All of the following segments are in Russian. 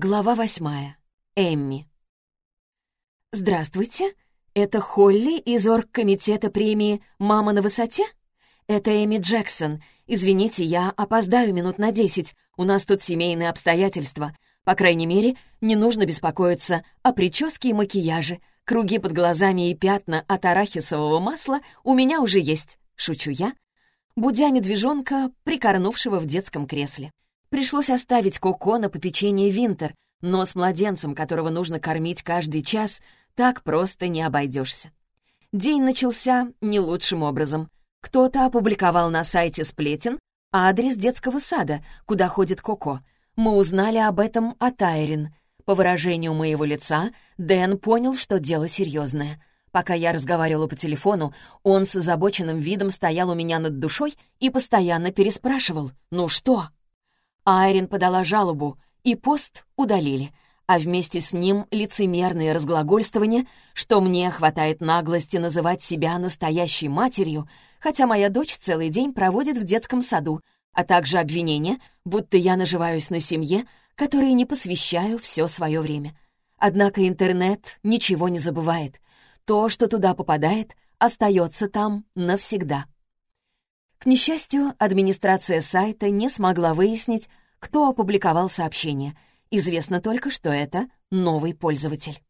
Глава восьмая. Эмми. «Здравствуйте. Это Холли из оргкомитета премии «Мама на высоте»? Это Эми Джексон. Извините, я опоздаю минут на десять. У нас тут семейные обстоятельства. По крайней мере, не нужно беспокоиться о прическе и макияже. Круги под глазами и пятна от арахисового масла у меня уже есть. Шучу я, будя медвежонка, прикорнувшего в детском кресле. Пришлось оставить Коко на попечение Винтер, но с младенцем, которого нужно кормить каждый час, так просто не обойдешься. День начался не лучшим образом. Кто-то опубликовал на сайте сплетен адрес детского сада, куда ходит Коко. Мы узнали об этом от Айрин. По выражению моего лица, Дэн понял, что дело серьезное. Пока я разговаривала по телефону, он с озабоченным видом стоял у меня над душой и постоянно переспрашивал «Ну что?». Айрин подала жалобу, и пост удалили, а вместе с ним лицемерные разглагольствования, что мне хватает наглости называть себя настоящей матерью, хотя моя дочь целый день проводит в детском саду, а также обвинения, будто я наживаюсь на семье, которой не посвящаю все свое время. Однако интернет ничего не забывает. То, что туда попадает, остается там навсегда. К несчастью, администрация сайта не смогла выяснить, кто опубликовал сообщение. Известно только, что это новый пользователь.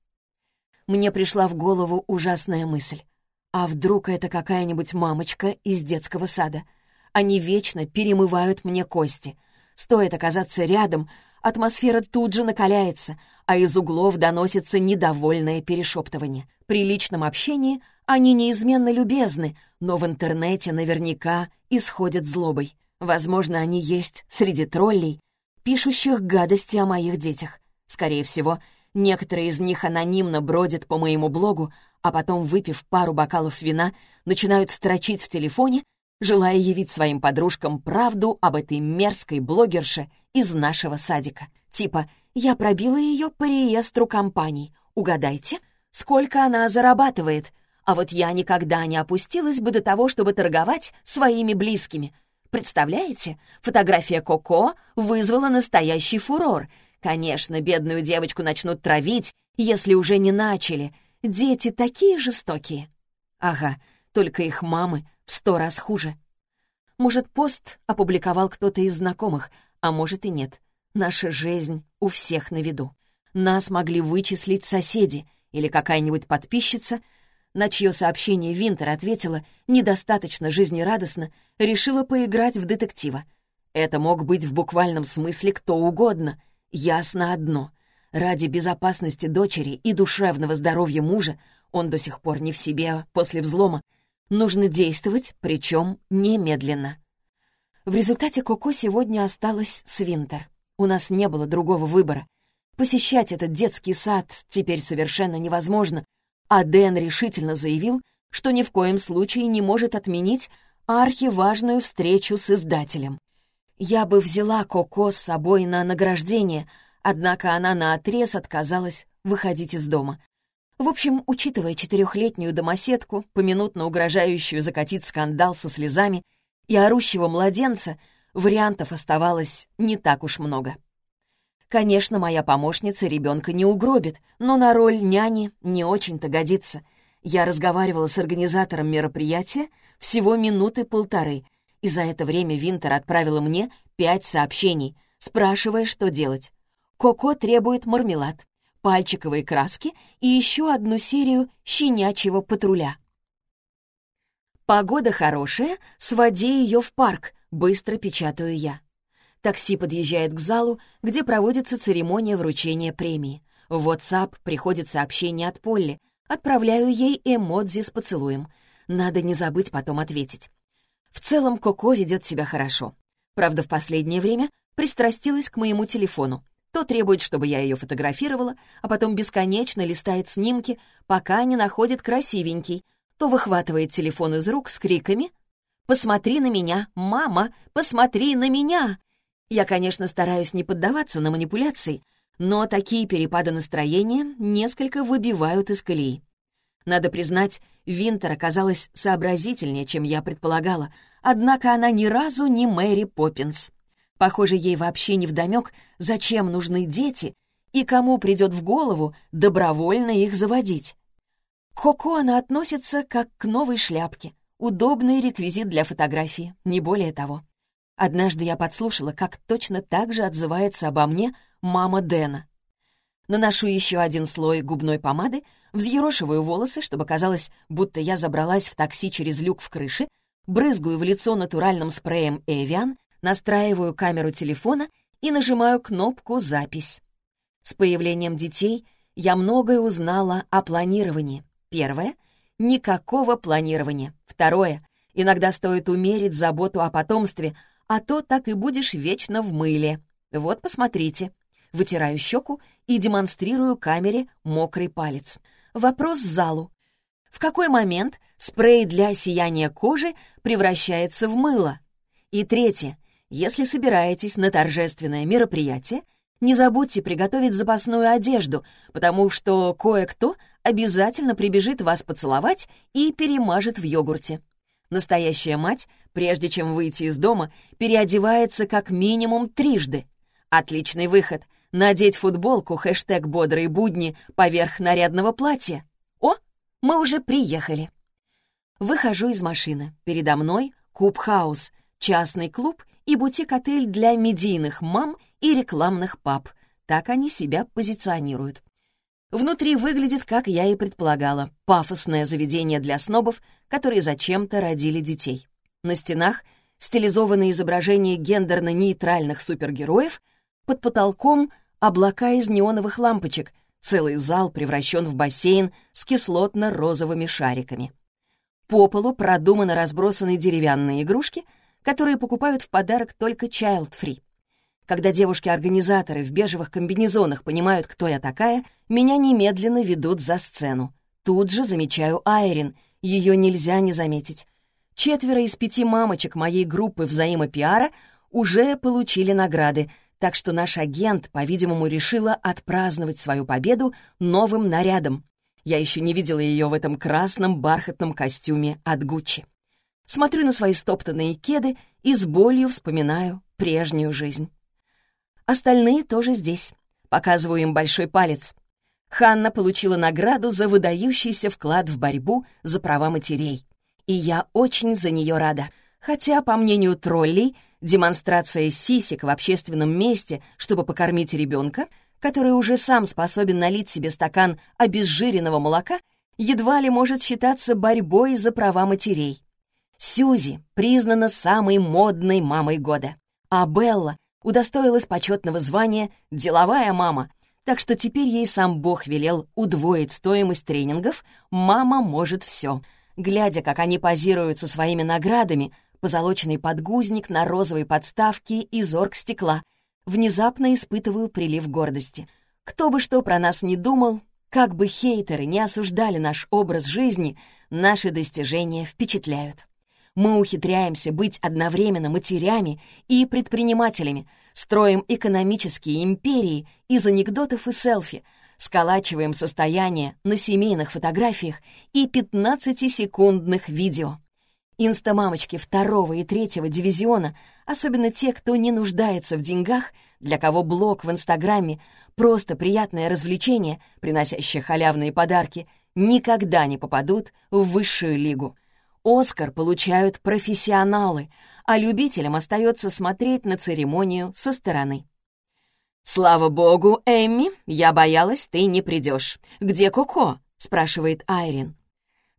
Мне пришла в голову ужасная мысль. А вдруг это какая-нибудь мамочка из детского сада? Они вечно перемывают мне кости. Стоит оказаться рядом, атмосфера тут же накаляется, а из углов доносится недовольное перешептывание. При личном общении они неизменно любезны, но в интернете наверняка исходят злобой. Возможно, они есть среди троллей, пишущих гадости о моих детях. Скорее всего, некоторые из них анонимно бродят по моему блогу, а потом, выпив пару бокалов вина, начинают строчить в телефоне, желая явить своим подружкам правду об этой мерзкой блогерше из нашего садика. Типа «Я пробила ее по реестру компаний. Угадайте, сколько она зарабатывает?» А вот я никогда не опустилась бы до того, чтобы торговать своими близкими. Представляете, фотография Коко вызвала настоящий фурор. Конечно, бедную девочку начнут травить, если уже не начали. Дети такие жестокие. Ага, только их мамы в сто раз хуже. Может, пост опубликовал кто-то из знакомых, а может и нет. Наша жизнь у всех на виду. Нас могли вычислить соседи или какая-нибудь подписчица — на чье сообщение Винтер ответила недостаточно жизнерадостно, решила поиграть в детектива. Это мог быть в буквальном смысле кто угодно. Ясно одно. Ради безопасности дочери и душевного здоровья мужа он до сих пор не в себе после взлома. Нужно действовать, причем немедленно. В результате Коко сегодня осталась с Винтер. У нас не было другого выбора. Посещать этот детский сад теперь совершенно невозможно, а Дэн решительно заявил, что ни в коем случае не может отменить архиважную встречу с издателем. Я бы взяла Коко с собой на награждение, однако она наотрез отказалась выходить из дома. В общем, учитывая четырехлетнюю домоседку, поминутно угрожающую закатить скандал со слезами и орущего младенца, вариантов оставалось не так уж много. Конечно, моя помощница ребенка не угробит, но на роль няни не очень-то годится. Я разговаривала с организатором мероприятия всего минуты полторы, и за это время Винтер отправила мне пять сообщений, спрашивая, что делать. Коко требует мармелад, пальчиковые краски и еще одну серию щенячьего патруля. «Погода хорошая, своди ее в парк», — быстро печатаю я. Такси подъезжает к залу, где проводится церемония вручения премии. В WhatsApp приходит сообщение от Полли. Отправляю ей эмодзи с поцелуем. Надо не забыть потом ответить. В целом Коко ведет себя хорошо. Правда, в последнее время пристрастилась к моему телефону. То требует, чтобы я ее фотографировала, а потом бесконечно листает снимки, пока не находит красивенький, то выхватывает телефон из рук с криками «Посмотри на меня, мама! Посмотри на меня!» Я, конечно, стараюсь не поддаваться на манипуляции, но такие перепады настроения несколько выбивают из колеи. Надо признать, Винтер оказалась сообразительнее, чем я предполагала, однако она ни разу не Мэри Поппинс. Похоже, ей вообще не вдомек, зачем нужны дети И кому придет в голову добровольно их заводить? Коко она относится как к новой шляпке. Удобный реквизит для фотографии, не более того. Однажды я подслушала, как точно так же отзывается обо мне мама Дэна. Наношу еще один слой губной помады, взъерошиваю волосы, чтобы казалось, будто я забралась в такси через люк в крыше, брызгаю в лицо натуральным спреем Эвиан, настраиваю камеру телефона и нажимаю кнопку «Запись». С появлением детей я многое узнала о планировании. Первое — никакого планирования. Второе — иногда стоит умерить заботу о потомстве, а то так и будешь вечно в мыле. Вот, посмотрите. Вытираю щеку и демонстрирую камере мокрый палец. Вопрос залу. В какой момент спрей для сияния кожи превращается в мыло? И третье. Если собираетесь на торжественное мероприятие, не забудьте приготовить запасную одежду, потому что кое-кто обязательно прибежит вас поцеловать и перемажет в йогурте. Настоящая мать, прежде чем выйти из дома, переодевается как минимум трижды. Отличный выход — надеть футболку хэштег «Бодрые будни» поверх нарядного платья. О, мы уже приехали. Выхожу из машины. Передо мной Cub House, частный клуб и бутик-отель для медийных мам и рекламных пап. Так они себя позиционируют. Внутри выглядит, как я и предполагала, пафосное заведение для снобов, которые зачем-то родили детей. На стенах стилизованные изображения гендерно-нейтральных супергероев, под потолком облака из неоновых лампочек, целый зал превращен в бассейн с кислотно-розовыми шариками. По полу продуманно разбросаны деревянные игрушки, которые покупают в подарок только child-free. Когда девушки-организаторы в бежевых комбинезонах понимают, кто я такая, меня немедленно ведут за сцену. Тут же замечаю Айрин, ее нельзя не заметить. Четверо из пяти мамочек моей группы взаимопиара уже получили награды, так что наш агент, по-видимому, решила отпраздновать свою победу новым нарядом. Я еще не видела ее в этом красном бархатном костюме от Гуччи. Смотрю на свои стоптанные кеды и с болью вспоминаю прежнюю жизнь. Остальные тоже здесь. Показываю им большой палец. Ханна получила награду за выдающийся вклад в борьбу за права матерей. И я очень за нее рада. Хотя, по мнению троллей, демонстрация сисек в общественном месте, чтобы покормить ребенка, который уже сам способен налить себе стакан обезжиренного молока, едва ли может считаться борьбой за права матерей. Сьюзи признана самой модной мамой года, а Белла удостоилась почетного звания «деловая мама», так что теперь ей сам Бог велел удвоить стоимость тренингов «Мама может все». Глядя, как они позируют со своими наградами, позолоченный подгузник на розовой подставке из оргстекла, внезапно испытываю прилив гордости. Кто бы что про нас не думал, как бы хейтеры не осуждали наш образ жизни, наши достижения впечатляют мы ухитряемся быть одновременно матерями и предпринимателями, строим экономические империи из анекдотов и селфи, сколачиваем состояние на семейных фотографиях и 15-секундных видео. Инстамамочки второго и третьего дивизиона, особенно те, кто не нуждается в деньгах, для кого блог в Инстаграме — просто приятное развлечение, приносящее халявные подарки, никогда не попадут в высшую лигу — Оскар получают профессионалы, а любителям остается смотреть на церемонию со стороны. «Слава богу, Эмми, я боялась, ты не придешь. Где Коко?» — спрашивает Айрин.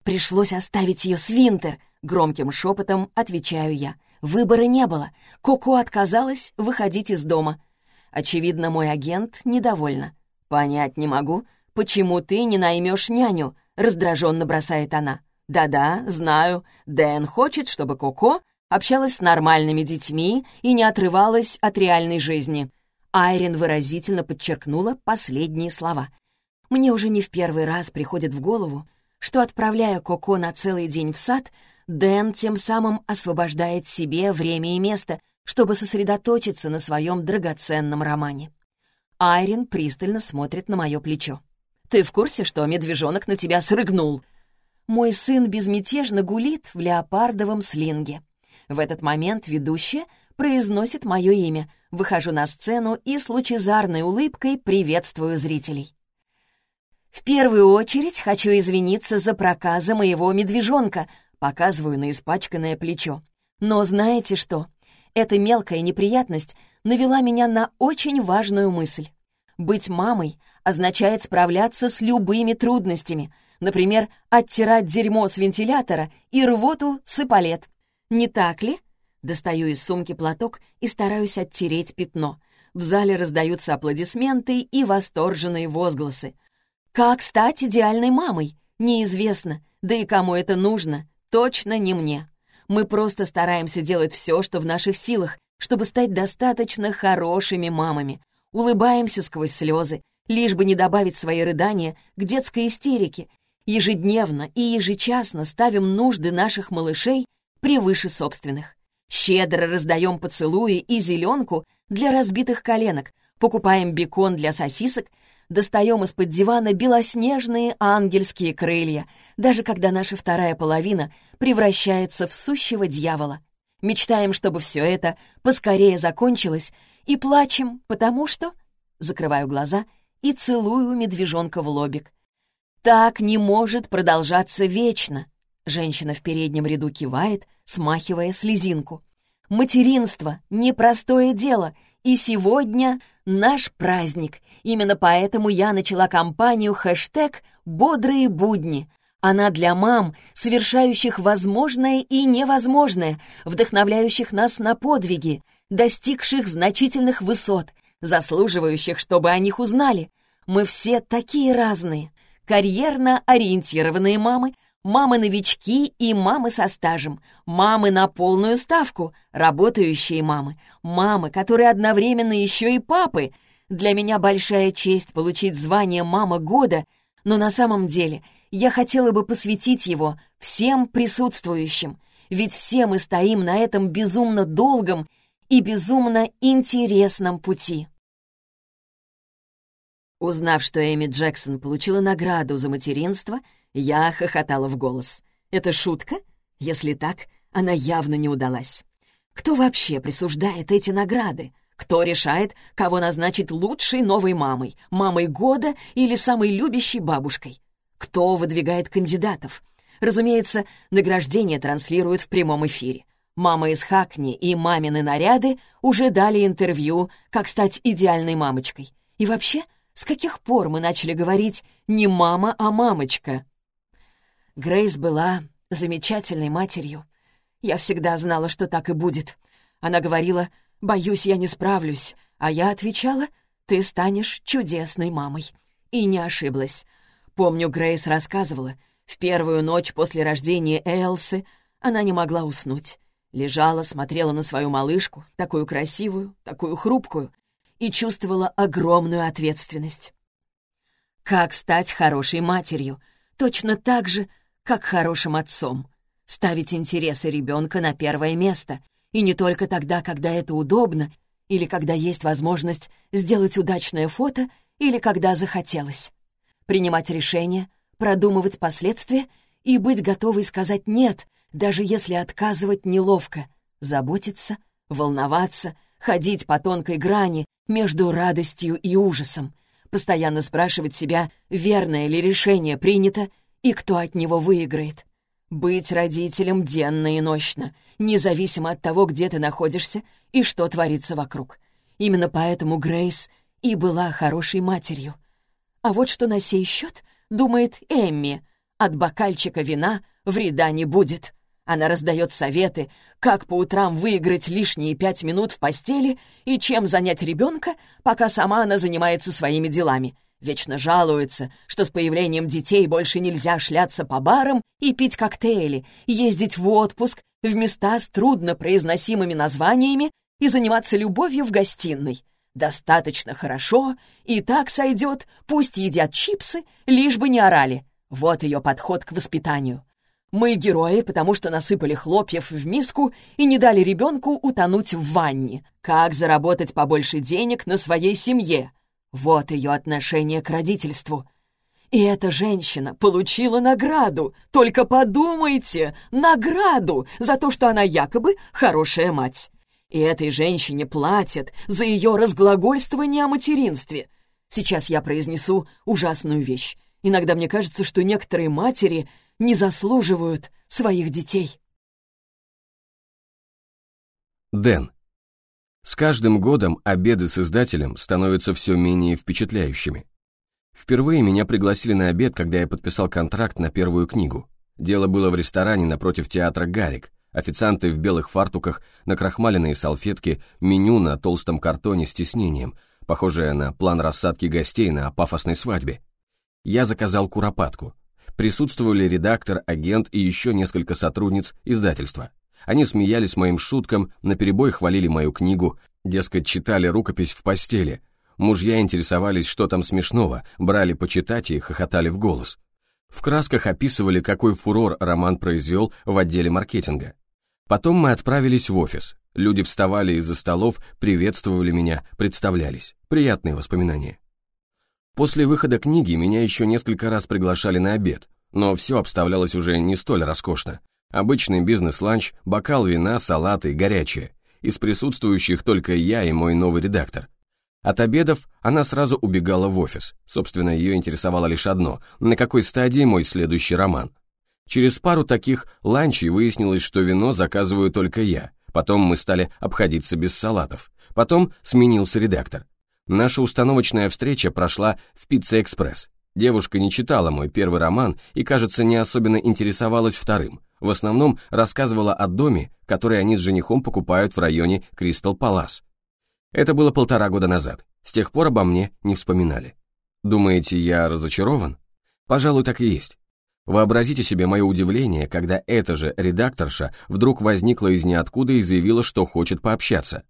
«Пришлось оставить ее с Винтер», — громким шепотом отвечаю я. Выбора не было. Коко отказалась выходить из дома. Очевидно, мой агент недовольна. «Понять не могу, почему ты не наймешь няню?» — раздраженно бросает она. «Да-да, знаю. Дэн хочет, чтобы Коко общалась с нормальными детьми и не отрывалась от реальной жизни». Айрин выразительно подчеркнула последние слова. «Мне уже не в первый раз приходит в голову, что, отправляя Коко на целый день в сад, Дэн тем самым освобождает себе время и место, чтобы сосредоточиться на своем драгоценном романе». Айрин пристально смотрит на мое плечо. «Ты в курсе, что медвежонок на тебя срыгнул?» Мой сын безмятежно гулит в леопардовом слинге. В этот момент ведущая произносит мое имя. Выхожу на сцену и с лучезарной улыбкой приветствую зрителей. В первую очередь хочу извиниться за проказа моего медвежонка, показываю на испачканное плечо. Но знаете что? Эта мелкая неприятность навела меня на очень важную мысль. Быть мамой означает справляться с любыми трудностями, например, оттирать дерьмо с вентилятора и рвоту с эполет. Не так ли? Достаю из сумки платок и стараюсь оттереть пятно. В зале раздаются аплодисменты и восторженные возгласы. Как стать идеальной мамой? Неизвестно. Да и кому это нужно? Точно не мне. Мы просто стараемся делать все, что в наших силах, чтобы стать достаточно хорошими мамами. Улыбаемся сквозь слезы, лишь бы не добавить свои рыдания к детской истерике. Ежедневно и ежечасно ставим нужды наших малышей превыше собственных. Щедро раздаем поцелуи и зеленку для разбитых коленок, покупаем бекон для сосисок, достаем из-под дивана белоснежные ангельские крылья, даже когда наша вторая половина превращается в сущего дьявола. Мечтаем, чтобы все это поскорее закончилось, и плачем, потому что... Закрываю глаза и целую медвежонка в лобик. Так не может продолжаться вечно. Женщина в переднем ряду кивает, смахивая слезинку. Материнство — непростое дело, и сегодня наш праздник. Именно поэтому я начала кампанию хэштег «Бодрые будни». Она для мам, совершающих возможное и невозможное, вдохновляющих нас на подвиги, достигших значительных высот, заслуживающих, чтобы о них узнали. Мы все такие разные. Карьерно ориентированные мамы — мамы-новички и мамы со стажем, мамы на полную ставку, работающие мамы, мамы, которые одновременно еще и папы. Для меня большая честь получить звание «Мама года», но на самом деле я хотела бы посвятить его всем присутствующим, ведь все мы стоим на этом безумно долгом и безумно интересном пути. Узнав, что Эми Джексон получила награду за материнство — я хохотала в голос. «Это шутка? Если так, она явно не удалась. Кто вообще присуждает эти награды? Кто решает, кого назначить лучшей новой мамой, мамой года или самой любящей бабушкой? Кто выдвигает кандидатов? Разумеется, награждение транслируют в прямом эфире. Мама из Хакни и мамины наряды уже дали интервью, как стать идеальной мамочкой. И вообще, с каких пор мы начали говорить не мама, а мамочка? Грейс была замечательной матерью. Я всегда знала, что так и будет. Она говорила, «Боюсь, я не справлюсь», а я отвечала, «Ты станешь чудесной мамой». И не ошиблась. Помню, Грейс рассказывала, в первую ночь после рождения Элсы она не могла уснуть. Лежала, смотрела на свою малышку, такую красивую, такую хрупкую, и чувствовала огромную ответственность. Как стать хорошей матерью? Точно так же, как хорошим отцом. Ставить интересы ребенка на первое место. И не только тогда, когда это удобно, или когда есть возможность сделать удачное фото, или когда захотелось. Принимать решения, продумывать последствия и быть готовой сказать «нет», даже если отказывать неловко, заботиться, волноваться, ходить по тонкой грани между радостью и ужасом, постоянно спрашивать себя, верное ли решение принято и кто от него выиграет. Быть родителем денно и нощно, независимо от того, где ты находишься и что творится вокруг. Именно поэтому Грейс и была хорошей матерью. А вот что на сей счет думает Эмми. От бокальчика вина вреда не будет. Она раздает советы, как по утрам выиграть лишние пять минут в постели и чем занять ребенка, пока сама она занимается своими делами — Вечно жалуется, что с появлением детей больше нельзя шляться по барам и пить коктейли, ездить в отпуск в места с труднопроизносимыми названиями и заниматься любовью в гостиной. Достаточно хорошо, и так сойдет, пусть едят чипсы, лишь бы не орали. Вот ее подход к воспитанию. Мы герои, потому что насыпали хлопьев в миску и не дали ребенку утонуть в ванне. Как заработать побольше денег на своей семье? Вот ее отношение к родительству. И эта женщина получила награду. Только подумайте, награду за то, что она якобы хорошая мать. И этой женщине платят за ее разглагольствование о материнстве. Сейчас я произнесу ужасную вещь. Иногда мне кажется, что некоторые матери не заслуживают своих детей. Дэн. С каждым годом обеды с издателем становятся все менее впечатляющими. Впервые меня пригласили на обед, когда я подписал контракт на первую книгу. Дело было в ресторане напротив театра «Гарик». Официанты в белых фартуках, накрахмаленные салфетки, меню на толстом картоне с тиснением, похожее на план рассадки гостей на пафосной свадьбе. Я заказал куропатку. Присутствовали редактор, агент и еще несколько сотрудниц издательства. Они смеялись моим шуткам, наперебой хвалили мою книгу, дескать, читали рукопись в постели. Мужья интересовались, что там смешного, брали почитать и хохотали в голос. В красках описывали, какой фурор роман произвел в отделе маркетинга. Потом мы отправились в офис. Люди вставали из-за столов, приветствовали меня, представлялись. Приятные воспоминания. После выхода книги меня еще несколько раз приглашали на обед, но все обставлялось уже не столь роскошно. Обычный бизнес-ланч, бокал вина, салаты, горячее. Из присутствующих только я и мой новый редактор. От обедов она сразу убегала в офис. Собственно, ее интересовало лишь одно – на какой стадии мой следующий роман. Через пару таких ланчей выяснилось, что вино заказываю только я. Потом мы стали обходиться без салатов. Потом сменился редактор. Наша установочная встреча прошла в Пицца Экспресс. Девушка не читала мой первый роман и, кажется, не особенно интересовалась вторым. В основном рассказывала о доме, который они с женихом покупают в районе Кристал Палас. Это было полтора года назад. С тех пор обо мне не вспоминали. Думаете, я разочарован? Пожалуй, так и есть. Вообразите себе мое удивление, когда эта же редакторша вдруг возникла из ниоткуда и заявила, что хочет пообщаться.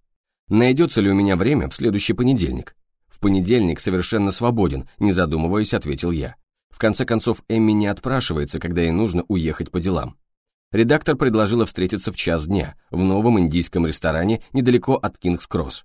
Найдется ли у меня время в следующий понедельник? В понедельник совершенно свободен, не задумываясь, ответил я. В конце концов, Эмми не отпрашивается, когда ей нужно уехать по делам. Редактор предложила встретиться в час дня в новом индийском ресторане недалеко от Кингс-Кросс.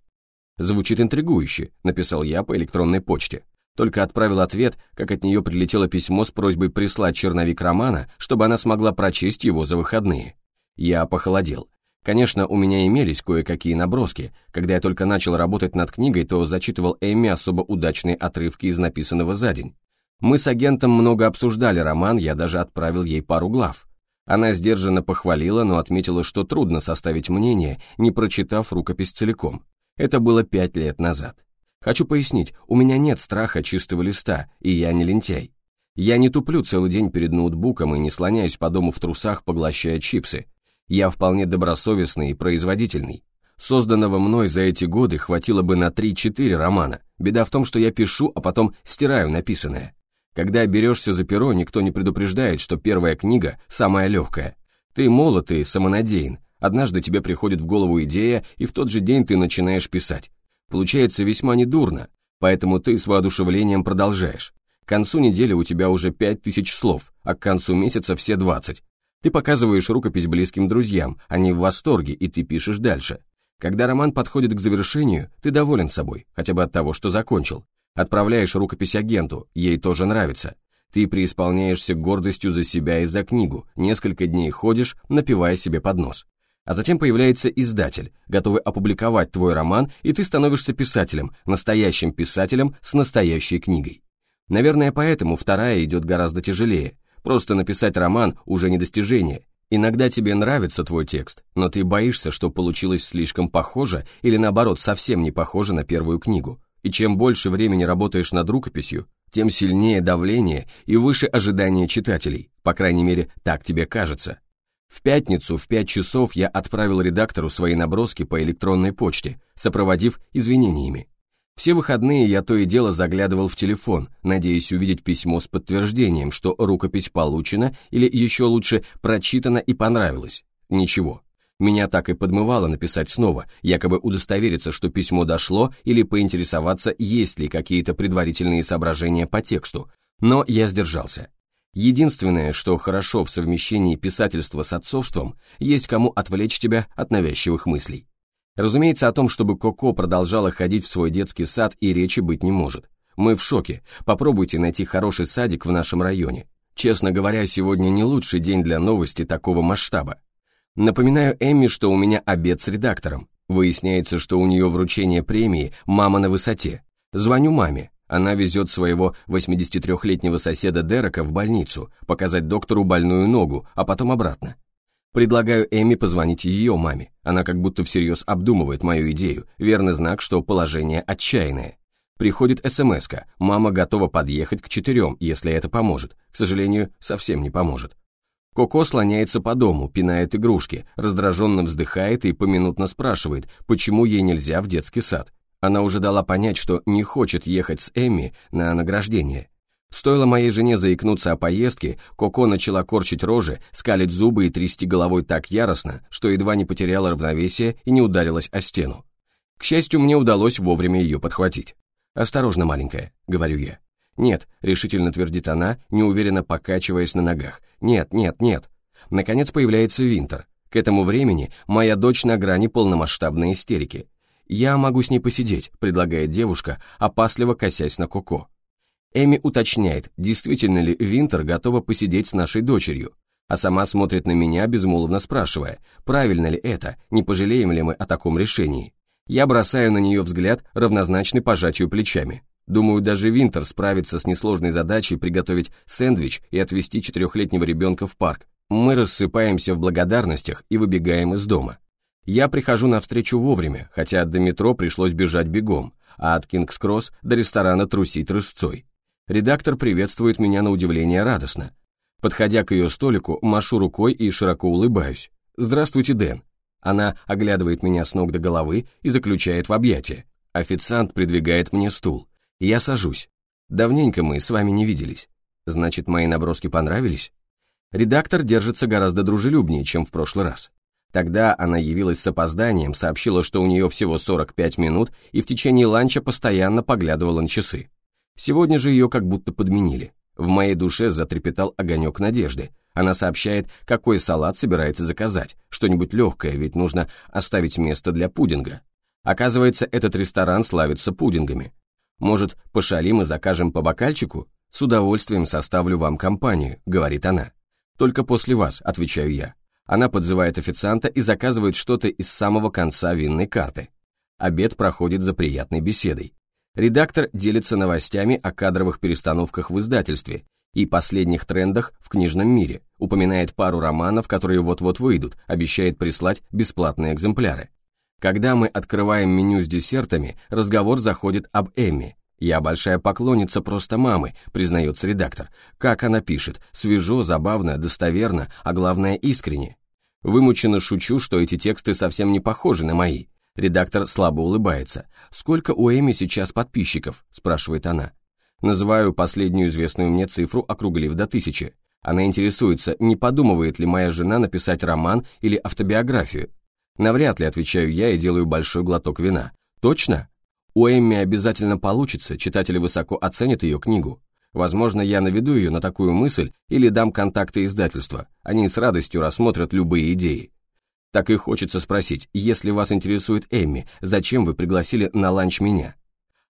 «Звучит интригующе», — написал я по электронной почте. Только отправил ответ, как от нее прилетело письмо с просьбой прислать черновик романа, чтобы она смогла прочесть его за выходные. Я похолодел. Конечно, у меня имелись кое-какие наброски. Когда я только начал работать над книгой, то зачитывал Эмми особо удачные отрывки из написанного за день. Мы с агентом много обсуждали роман, я даже отправил ей пару глав. Она сдержанно похвалила, но отметила, что трудно составить мнение, не прочитав рукопись целиком. Это было пять лет назад. Хочу пояснить, у меня нет страха чистого листа, и я не лентяй. Я не туплю целый день перед ноутбуком и не слоняюсь по дому в трусах, поглощая чипсы. Я вполне добросовестный и производительный. Созданного мной за эти годы хватило бы на 3-4 романа. Беда в том, что я пишу, а потом стираю написанное. Когда берешься за перо, никто не предупреждает, что первая книга самая легкая. Ты молод и самонадеян. Однажды тебе приходит в голову идея, и в тот же день ты начинаешь писать. Получается весьма недурно, поэтому ты с воодушевлением продолжаешь. К концу недели у тебя уже пять тысяч слов, а к концу месяца все двадцать. Ты показываешь рукопись близким друзьям, они в восторге, и ты пишешь дальше. Когда роман подходит к завершению, ты доволен собой, хотя бы от того, что закончил. Отправляешь рукопись агенту, ей тоже нравится. Ты преисполняешься гордостью за себя и за книгу, несколько дней ходишь, напивая себе под нос. А затем появляется издатель, готовый опубликовать твой роман, и ты становишься писателем, настоящим писателем с настоящей книгой. Наверное, поэтому вторая идет гораздо тяжелее. Просто написать роман уже не достижение. Иногда тебе нравится твой текст, но ты боишься, что получилось слишком похоже или наоборот совсем не похоже на первую книгу. И чем больше времени работаешь над рукописью, тем сильнее давление и выше ожидания читателей, по крайней мере, так тебе кажется. В пятницу в пять часов я отправил редактору свои наброски по электронной почте, сопроводив извинениями. Все выходные я то и дело заглядывал в телефон, надеясь увидеть письмо с подтверждением, что рукопись получена или еще лучше прочитана и понравилась. Ничего. Меня так и подмывало написать снова, якобы удостовериться, что письмо дошло, или поинтересоваться, есть ли какие-то предварительные соображения по тексту, но я сдержался. Единственное, что хорошо в совмещении писательства с отцовством, есть кому отвлечь тебя от навязчивых мыслей. Разумеется, о том, чтобы Коко продолжала ходить в свой детский сад и речи быть не может. Мы в шоке, попробуйте найти хороший садик в нашем районе. Честно говоря, сегодня не лучший день для новости такого масштаба. Напоминаю Эмми, что у меня обед с редактором. Выясняется, что у нее вручение премии «Мама на высоте». Звоню маме. Она везет своего 83-летнего соседа Дерека в больницу, показать доктору больную ногу, а потом обратно. Предлагаю Эми позвонить ее маме. Она как будто всерьез обдумывает мою идею, верный знак, что положение отчаянное. Приходит смс -ка. мама готова подъехать к четырем, если это поможет. К сожалению, совсем не поможет. Коко слоняется по дому, пинает игрушки, раздраженно вздыхает и поминутно спрашивает, почему ей нельзя в детский сад. Она уже дала понять, что не хочет ехать с Эмми на награждение. Стоило моей жене заикнуться о поездке, Коко начала корчить рожи, скалить зубы и трясти головой так яростно, что едва не потеряла равновесие и не ударилась о стену. К счастью, мне удалось вовремя ее подхватить. «Осторожно, маленькая», — говорю я. «Нет», — решительно твердит она, неуверенно покачиваясь на ногах. «Нет, нет, нет». Наконец появляется Винтер. К этому времени моя дочь на грани полномасштабной истерики. «Я могу с ней посидеть», — предлагает девушка, опасливо косясь на Коко. Эми уточняет, действительно ли Винтер готова посидеть с нашей дочерью, а сама смотрит на меня, безмолвно спрашивая, правильно ли это, не пожалеем ли мы о таком решении. Я бросаю на нее взгляд, равнозначный пожатию плечами. Думаю, даже Винтер справится с несложной задачей приготовить сэндвич и отвезти четырехлетнего ребенка в парк. Мы рассыпаемся в благодарностях и выбегаем из дома. Я прихожу навстречу вовремя, хотя до метро пришлось бежать бегом, а от Кингс-Кросс до ресторана трусить рысцой. Редактор приветствует меня на удивление радостно. Подходя к ее столику, машу рукой и широко улыбаюсь. «Здравствуйте, Дэн. Она оглядывает меня с ног до головы и заключает в объятия. Официант придвигает мне стул. Я сажусь. Давненько мы с вами не виделись. Значит, мои наброски понравились? Редактор держится гораздо дружелюбнее, чем в прошлый раз. Тогда она явилась с опозданием, сообщила, что у нее всего 45 минут и в течение ланча постоянно поглядывала на часы. Сегодня же ее как будто подменили. В моей душе затрепетал огонек надежды. Она сообщает, какой салат собирается заказать, что-нибудь легкое, ведь нужно оставить место для пудинга. Оказывается, этот ресторан славится пудингами. Может, пошалим и закажем по бокальчику? С удовольствием составлю вам компанию, говорит она. Только после вас, отвечаю я. Она подзывает официанта и заказывает что-то из самого конца винной карты. Обед проходит за приятной беседой. Редактор делится новостями о кадровых перестановках в издательстве и последних трендах в книжном мире, упоминает пару романов, которые вот-вот выйдут, обещает прислать бесплатные экземпляры. Когда мы открываем меню с десертами, разговор заходит об Эмми. «Я большая поклонница просто мамы», признается редактор. Как она пишет, свежо, забавно, достоверно, а главное искренне. Вымученно шучу, что эти тексты совсем не похожи на мои. Редактор слабо улыбается. «Сколько у Эми сейчас подписчиков?» спрашивает она. Называю последнюю известную мне цифру, округлив до тысячи. Она интересуется, не подумывает ли моя жена написать роман или автобиографию. Навряд ли, отвечаю я и делаю большой глоток вина. Точно? У Эмми обязательно получится, читатели высоко оценят ее книгу. Возможно, я наведу ее на такую мысль или дам контакты издательства. Они с радостью рассмотрят любые идеи. Так и хочется спросить, если вас интересует Эмми, зачем вы пригласили на ланч меня?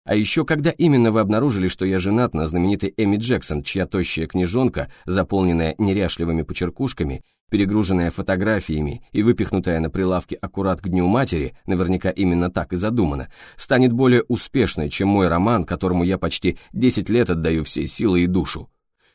А еще, когда именно вы обнаружили, что я женат на знаменитой Эми Джексон, чья тощая книжонка, заполненная неряшливыми почеркушками, перегруженная фотографиями и выпихнутая на прилавке аккурат к Дню Матери, наверняка именно так и задумано, станет более успешной, чем мой роман, которому я почти 10 лет отдаю все силы и душу.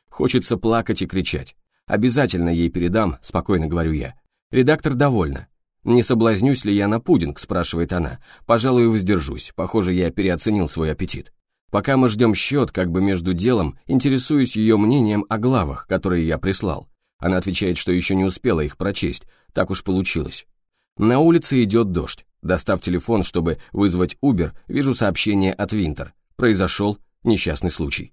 Хочется плакать и кричать. Обязательно ей передам, спокойно говорю я. Редактор довольна. «Не соблазнюсь ли я на пудинг?» – спрашивает она. «Пожалуй, воздержусь. Похоже, я переоценил свой аппетит». Пока мы ждем счет, как бы между делом, интересуюсь ее мнением о главах, которые я прислал. Она отвечает, что еще не успела их прочесть, так уж получилось. На улице идет дождь. Достав телефон, чтобы вызвать Uber, вижу сообщение от Винтер. Произошел несчастный случай.